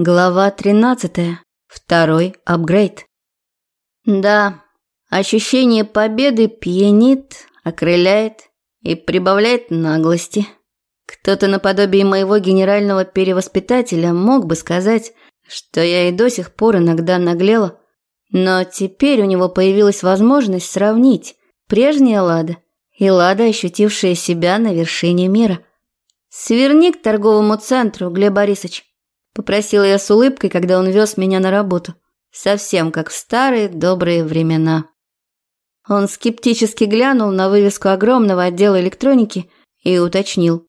Глава 13. Второй апгрейд. Да, ощущение победы пьянит, окрыляет и прибавляет наглости. Кто-то наподобие моего генерального перевоспитателя мог бы сказать, что я и до сих пор иногда наглела, но теперь у него появилась возможность сравнить прежняя Лада и Лада, ощутившая себя на вершине мира. Сверни к торговому центру, Глеб Борисович. Попросила я с улыбкой, когда он вез меня на работу. Совсем как в старые добрые времена. Он скептически глянул на вывеску огромного отдела электроники и уточнил.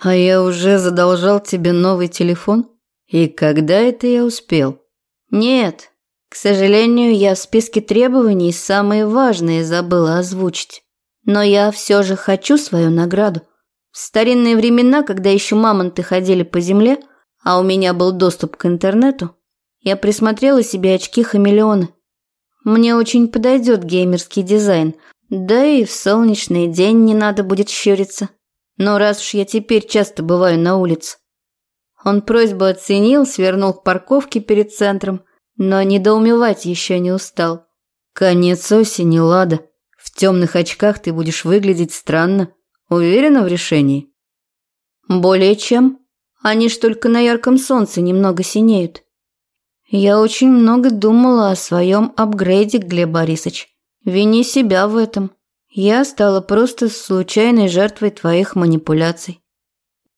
«А я уже задолжал тебе новый телефон? И когда это я успел?» «Нет, к сожалению, я в списке требований самые важные забыла озвучить. Но я все же хочу свою награду. В старинные времена, когда еще мамонты ходили по земле – а у меня был доступ к интернету, я присмотрела себе очки-хамелеоны. Мне очень подойдет геймерский дизайн, да и в солнечный день не надо будет щуриться. Но раз уж я теперь часто бываю на улице. Он просьбу оценил, свернул к парковке перед центром, но недоумевать еще не устал. Конец осени, Лада. В темных очках ты будешь выглядеть странно. Уверена в решении? Более чем. Они ж только на ярком солнце немного синеют. Я очень много думала о своем апгрейде, Глеб Борисович. Вини себя в этом. Я стала просто случайной жертвой твоих манипуляций.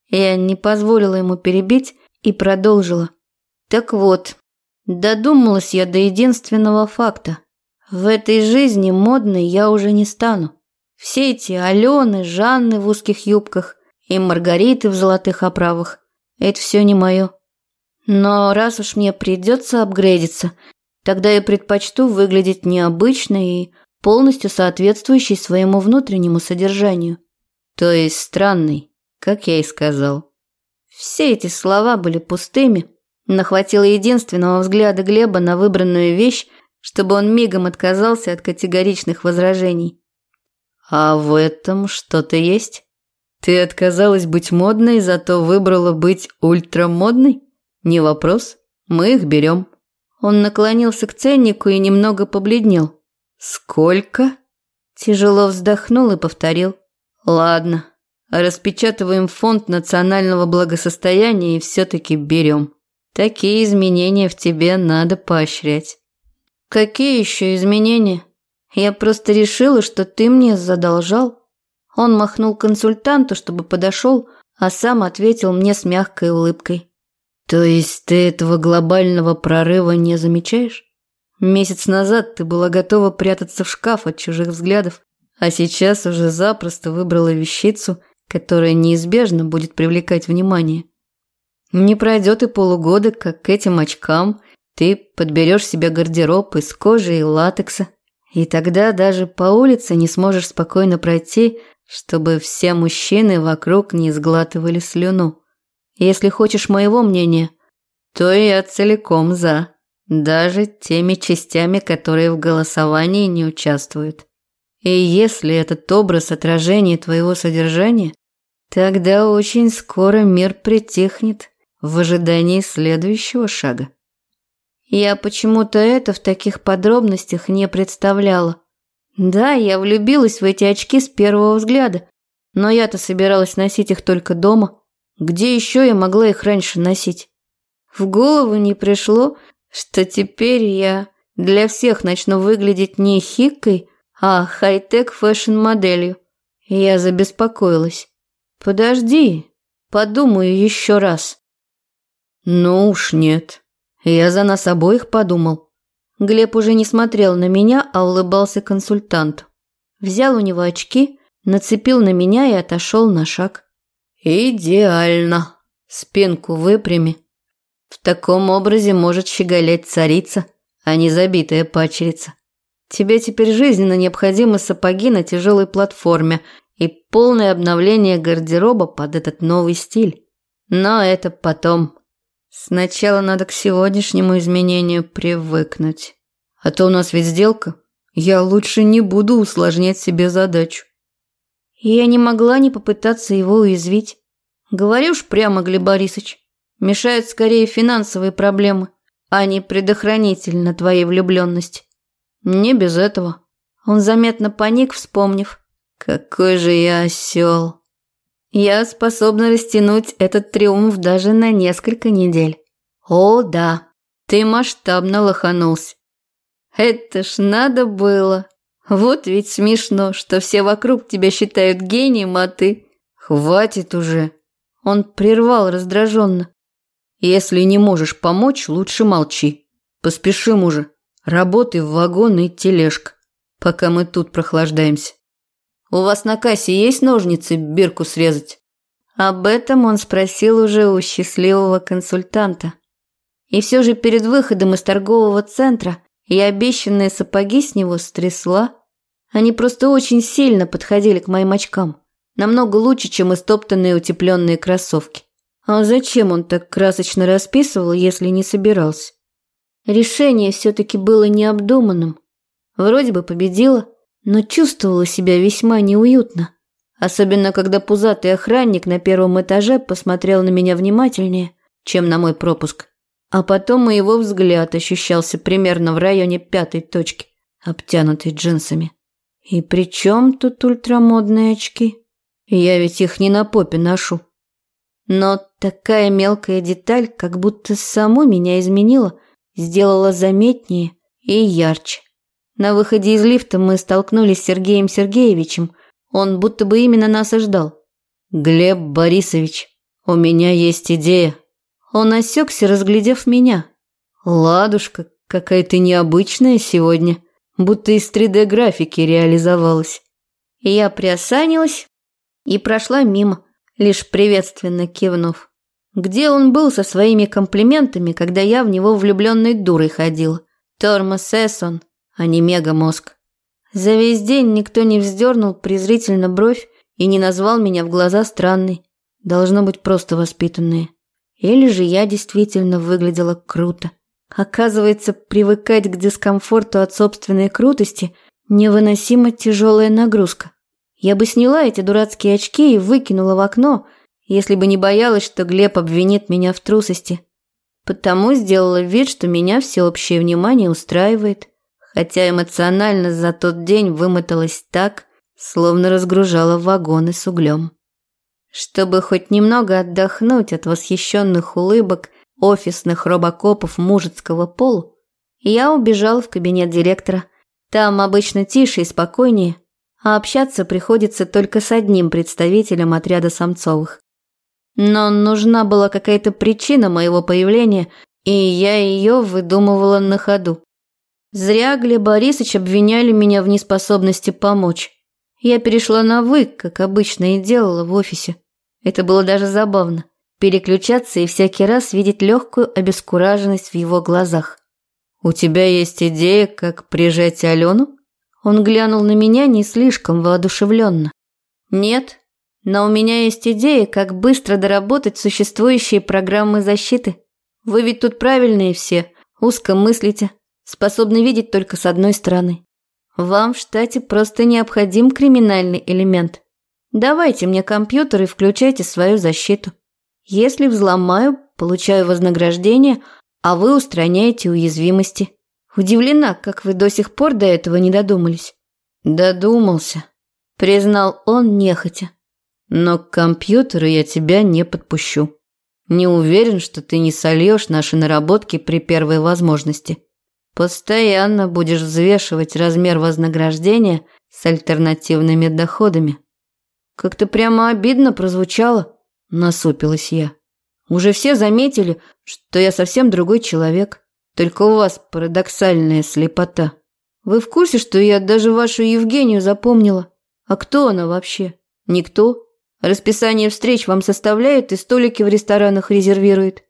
Я не позволила ему перебить и продолжила. Так вот, додумалась я до единственного факта. В этой жизни модной я уже не стану. Все эти Алены, Жанны в узких юбках и Маргариты в золотых оправах – это все не мое. Но раз уж мне придется апгрейдиться, тогда я предпочту выглядеть необычно и полностью соответствующей своему внутреннему содержанию. То есть странный, как я и сказал. Все эти слова были пустыми, но хватило единственного взгляда Глеба на выбранную вещь, чтобы он мигом отказался от категоричных возражений. «А в этом что-то есть?» Ты отказалась быть модной, зато выбрала быть ультрамодной? Не вопрос, мы их берем. Он наклонился к ценнику и немного побледнел. Сколько? Тяжело вздохнул и повторил. Ладно, распечатываем фонд национального благосостояния и все-таки берем. Такие изменения в тебе надо поощрять. Какие еще изменения? Я просто решила, что ты мне задолжал. Он махнул консультанту, чтобы подошел, а сам ответил мне с мягкой улыбкой. «То есть ты этого глобального прорыва не замечаешь? Месяц назад ты была готова прятаться в шкаф от чужих взглядов, а сейчас уже запросто выбрала вещицу, которая неизбежно будет привлекать внимание. Не пройдет и полугода, как к этим очкам ты подберешь себе гардероб из кожи и латекса, и тогда даже по улице не сможешь спокойно пройти, чтобы все мужчины вокруг не сглатывали слюну. Если хочешь моего мнения, то я целиком за, даже теми частями, которые в голосовании не участвуют. И если этот образ отражение твоего содержания, тогда очень скоро мир притихнет в ожидании следующего шага. Я почему-то это в таких подробностях не представляла. Да, я влюбилась в эти очки с первого взгляда, но я-то собиралась носить их только дома. Где еще я могла их раньше носить? В голову не пришло, что теперь я для всех начну выглядеть не хиккой, а хай-тек fashion-моделью. Я забеспокоилась. Подожди, подумаю еще раз. Ну уж нет. Я за нас обоих подумал. Глеб уже не смотрел на меня, а улыбался консультанту. Взял у него очки, нацепил на меня и отошел на шаг. «Идеально. Спинку выпрями. В таком образе может щеголять царица, а не забитая пачерица. Тебе теперь жизненно необходимы сапоги на тяжелой платформе и полное обновление гардероба под этот новый стиль. Но это потом. Сначала надо к сегодняшнему изменению привыкнуть. А то у нас ведь сделка. Я лучше не буду усложнять себе задачу. Я не могла не попытаться его уязвить. Говоришь прямо, Глеб Борисович, Мешают скорее финансовые проблемы, а не предохранитель на твоей влюбленности. Не без этого. Он заметно паник, вспомнив. Какой же я осел. Я способна растянуть этот триумф даже на несколько недель. О, да, ты масштабно лоханулся. Это ж надо было. Вот ведь смешно, что все вокруг тебя считают гением, а ты... Хватит уже. Он прервал раздраженно. Если не можешь помочь, лучше молчи. Поспешим уже. Работай в вагон и тележка, пока мы тут прохлаждаемся. У вас на кассе есть ножницы бирку срезать? Об этом он спросил уже у счастливого консультанта. И все же перед выходом из торгового центра я обещанные сапоги с него стрясла. Они просто очень сильно подходили к моим очкам. Намного лучше, чем истоптанные утепленные кроссовки. А зачем он так красочно расписывал, если не собирался? Решение все-таки было необдуманным. Вроде бы победила, но чувствовала себя весьма неуютно. Особенно, когда пузатый охранник на первом этаже посмотрел на меня внимательнее, чем на мой пропуск. А потом и его взгляд ощущался примерно в районе пятой точки, обтянутой джинсами. И при чем тут ультрамодные очки? Я ведь их не на попе ношу. Но такая мелкая деталь как будто саму меня изменила – сделала заметнее и ярче. На выходе из лифта мы столкнулись с Сергеем Сергеевичем. Он будто бы именно нас и ждал. «Глеб Борисович, у меня есть идея». Он осекся, разглядев меня. «Ладушка, какая ты необычная сегодня, будто из 3D-графики реализовалась». Я приосанилась и прошла мимо, лишь приветственно кивнув. Где он был со своими комплиментами, когда я в него влюбленной дурой ходил? Тормоз Эссон, а не мегамозг. За весь день никто не вздернул презрительно бровь и не назвал меня в глаза странной. Должно быть просто воспитанные. Или же я действительно выглядела круто. Оказывается, привыкать к дискомфорту от собственной крутости – невыносимо тяжелая нагрузка. Я бы сняла эти дурацкие очки и выкинула в окно – если бы не боялась, что Глеб обвинит меня в трусости. Потому сделала вид, что меня всеобщее внимание устраивает, хотя эмоционально за тот день вымоталась так, словно разгружала вагоны с углем. Чтобы хоть немного отдохнуть от восхищенных улыбок офисных робокопов мужицкого пола, я убежал в кабинет директора. Там обычно тише и спокойнее, а общаться приходится только с одним представителем отряда самцовых. Но нужна была какая-то причина моего появления, и я ее выдумывала на ходу. Зря Глеб Борисович обвиняли меня в неспособности помочь. Я перешла на «вы», как обычно и делала в офисе. Это было даже забавно. Переключаться и всякий раз видеть легкую обескураженность в его глазах. «У тебя есть идея, как прижать Алену?» Он глянул на меня не слишком воодушевленно. «Нет, но у меня есть идея, как быстро доработать существующие программы защиты. Вы ведь тут правильные все, узко мыслите, способны видеть только с одной стороны. Вам в штате просто необходим криминальный элемент. Давайте мне компьютер и включайте свою защиту. Если взломаю, получаю вознаграждение, а вы устраняете уязвимости. Удивлена, как вы до сих пор до этого не додумались. Додумался, признал он нехотя. Но к компьютеру я тебя не подпущу. Не уверен, что ты не сольешь наши наработки при первой возможности. Постоянно будешь взвешивать размер вознаграждения с альтернативными доходами. Как-то прямо обидно прозвучало, насупилась я. Уже все заметили, что я совсем другой человек. Только у вас парадоксальная слепота. Вы в курсе, что я даже вашу Евгению запомнила? А кто она вообще? Никто. Расписание встреч вам составляют и столики в ресторанах резервируют.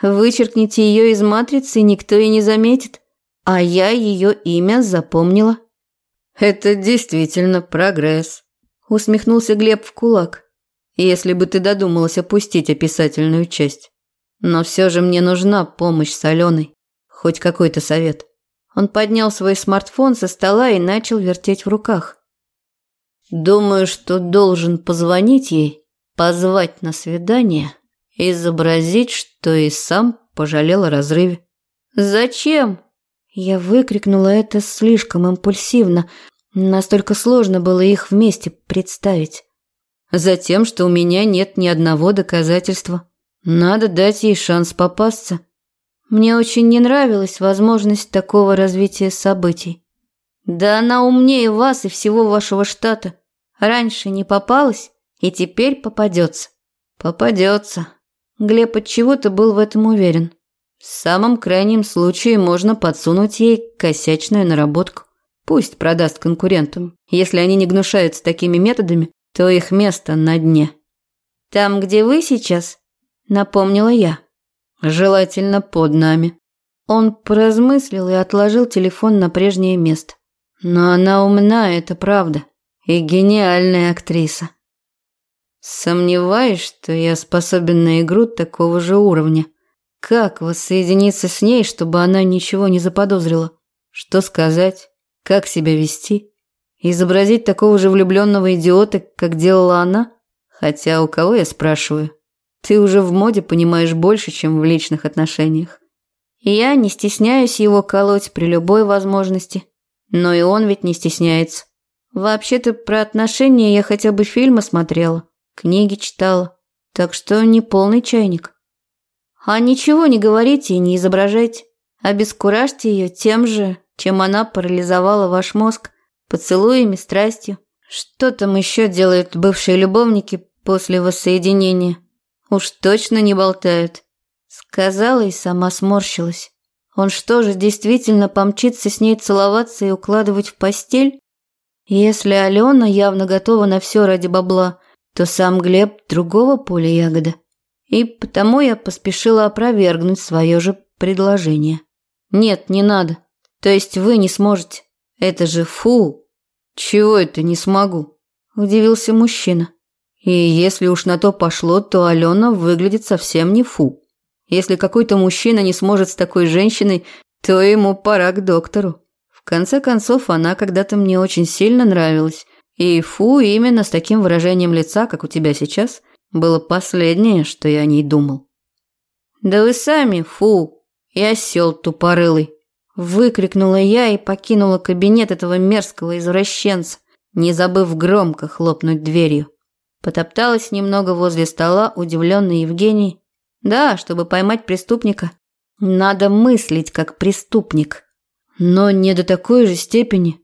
Вычеркните ее из матрицы, никто и не заметит. А я ее имя запомнила. Это действительно прогресс, усмехнулся Глеб в кулак. Если бы ты додумалась опустить описательную часть. Но все же мне нужна помощь с Аленой. Хоть какой-то совет. Он поднял свой смартфон со стола и начал вертеть в руках. Думаю, что должен позвонить ей, позвать на свидание изобразить, что и сам пожалел о разрыве. «Зачем?» Я выкрикнула это слишком импульсивно, настолько сложно было их вместе представить. Затем, что у меня нет ни одного доказательства. Надо дать ей шанс попасться. Мне очень не нравилась возможность такого развития событий. Да она умнее вас и всего вашего штата. Раньше не попалась и теперь попадется. Попадется. Глеб от чего-то был в этом уверен. В самом крайнем случае можно подсунуть ей косячную наработку. Пусть продаст конкурентам. Если они не гнушаются такими методами, то их место на дне. Там, где вы сейчас, напомнила я. Желательно под нами. Он поразмыслил и отложил телефон на прежнее место. Но она умна, это правда. И гениальная актриса. Сомневаюсь, что я способен на игру такого же уровня. Как воссоединиться с ней, чтобы она ничего не заподозрила? Что сказать? Как себя вести? Изобразить такого же влюбленного идиота, как делала она? Хотя у кого я спрашиваю? Ты уже в моде понимаешь больше, чем в личных отношениях. Я не стесняюсь его колоть при любой возможности. Но и он ведь не стесняется. Вообще-то про отношения я хотя бы фильмы смотрела, книги читала. Так что не полный чайник. А ничего не говорите и не изображайте. Обескуражьте ее тем же, чем она парализовала ваш мозг, поцелуями, страстью. Что там еще делают бывшие любовники после воссоединения? Уж точно не болтают. Сказала и сама сморщилась. Он что же, действительно помчится с ней целоваться и укладывать в постель? Если Алена явно готова на все ради бабла, то сам Глеб другого поля ягода и потому я поспешила опровергнуть свое же предложение. «Нет, не надо. То есть вы не сможете. Это же фу!» «Чего это не смогу?» – удивился мужчина. «И если уж на то пошло, то Алена выглядит совсем не фу. Если какой-то мужчина не сможет с такой женщиной, то ему пора к доктору. В конце концов, она когда-то мне очень сильно нравилась. И фу именно с таким выражением лица, как у тебя сейчас – было последнее, что я о ней думал. «Да вы сами, фу, и осел тупорылый!» Выкрикнула я и покинула кабинет этого мерзкого извращенца, не забыв громко хлопнуть дверью. Потопталась немного возле стола, удивленный Евгений. Да, чтобы поймать преступника, надо мыслить как преступник. Но не до такой же степени.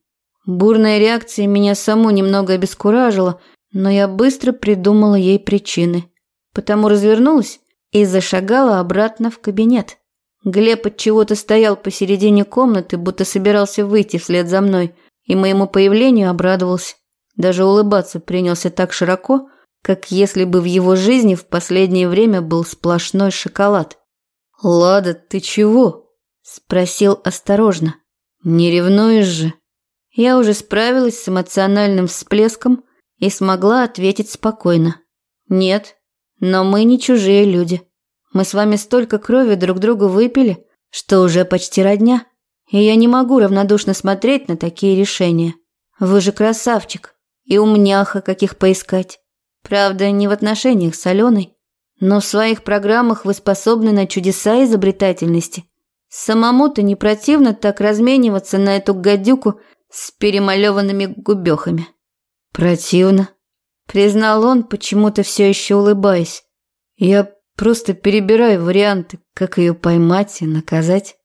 Бурная реакция меня саму немного обескуражила, но я быстро придумала ей причины. Потому развернулась и зашагала обратно в кабинет. Глеб от чего-то стоял посередине комнаты, будто собирался выйти вслед за мной, и моему появлению обрадовался. Даже улыбаться принялся так широко, как если бы в его жизни в последнее время был сплошной шоколад. «Лада, ты чего?» – спросил осторожно. «Не ревнуешь же?» Я уже справилась с эмоциональным всплеском, и смогла ответить спокойно. «Нет, но мы не чужие люди. Мы с вами столько крови друг другу выпили, что уже почти родня, и я не могу равнодушно смотреть на такие решения. Вы же красавчик и умняха, каких поискать. Правда, не в отношениях с Аленой, но в своих программах вы способны на чудеса изобретательности. Самому-то не противно так размениваться на эту гадюку с перемалеванными губехами». Противно, признал он, почему-то все еще улыбаясь. Я просто перебираю варианты, как ее поймать и наказать.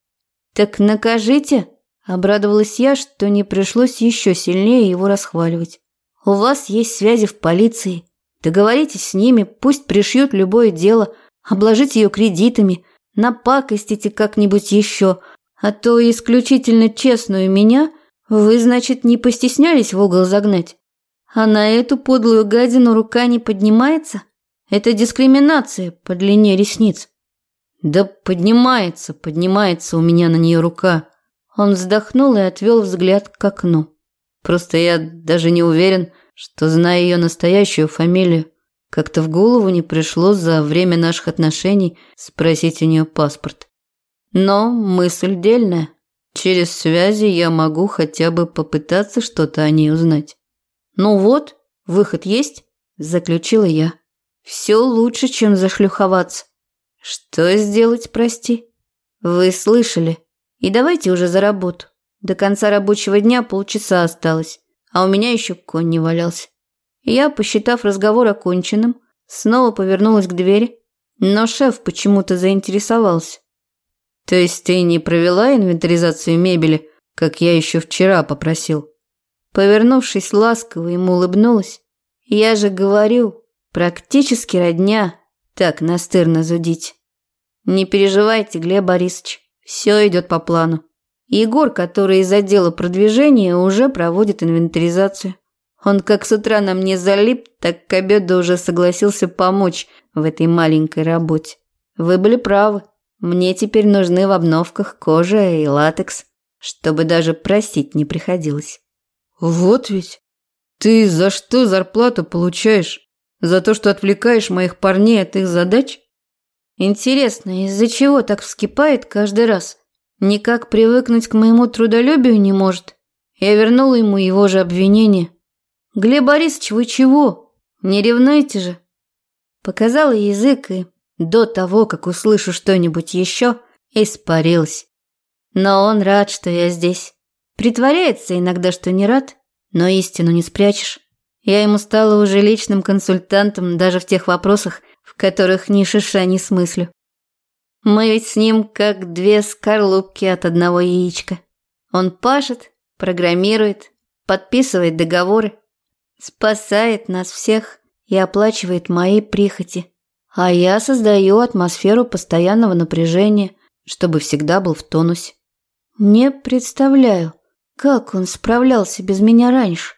Так накажите, обрадовалась я, что не пришлось еще сильнее его расхваливать. У вас есть связи в полиции. Договоритесь с ними, пусть пришьют любое дело, обложите ее кредитами, напакостите как-нибудь еще, а то исключительно честную меня вы, значит, не постеснялись в угол загнать. А на эту подлую гадину рука не поднимается? Это дискриминация по длине ресниц. Да поднимается, поднимается у меня на нее рука. Он вздохнул и отвел взгляд к окну. Просто я даже не уверен, что знаю ее настоящую фамилию. Как-то в голову не пришло за время наших отношений спросить у нее паспорт. Но мысль дельная. Через связи я могу хотя бы попытаться что-то о ней узнать. «Ну вот, выход есть», – заключила я. Все лучше, чем зашлюховаться. Что сделать, прости? Вы слышали. И давайте уже за работу. До конца рабочего дня полчаса осталось, а у меня еще конь не валялся. Я, посчитав разговор оконченным, снова повернулась к двери, но шеф почему-то заинтересовался. То есть ты не провела инвентаризацию мебели, как я еще вчера попросил? Повернувшись ласково, ему улыбнулась. Я же говорю, практически родня, так настырно зудить. Не переживайте, Глеб Борисович, все идет по плану. Егор, который из отдела продвижения, уже проводит инвентаризацию. Он как с утра на мне залип, так к обеду уже согласился помочь в этой маленькой работе. Вы были правы. Мне теперь нужны в обновках кожа и латекс, чтобы даже просить не приходилось. Вот ведь. Ты за что зарплату получаешь? За то, что отвлекаешь моих парней от их задач? Интересно, из-за чего так вскипает каждый раз? Никак привыкнуть к моему трудолюбию не может. Я вернула ему его же обвинение. «Глеб Борисович, вы чего? Не ревнуете же?» Показала язык и до того, как услышу что-нибудь еще, испарилась. Но он рад, что я здесь. Притворяется иногда, что не рад, но истину не спрячешь. Я ему стала уже личным консультантом даже в тех вопросах, в которых ни шиша не смыслю. Мы ведь с ним как две скорлупки от одного яичка. Он пашет, программирует, подписывает договоры, спасает нас всех и оплачивает мои прихоти. А я создаю атмосферу постоянного напряжения, чтобы всегда был в тонусе. Не представляю, как он справлялся без меня раньше.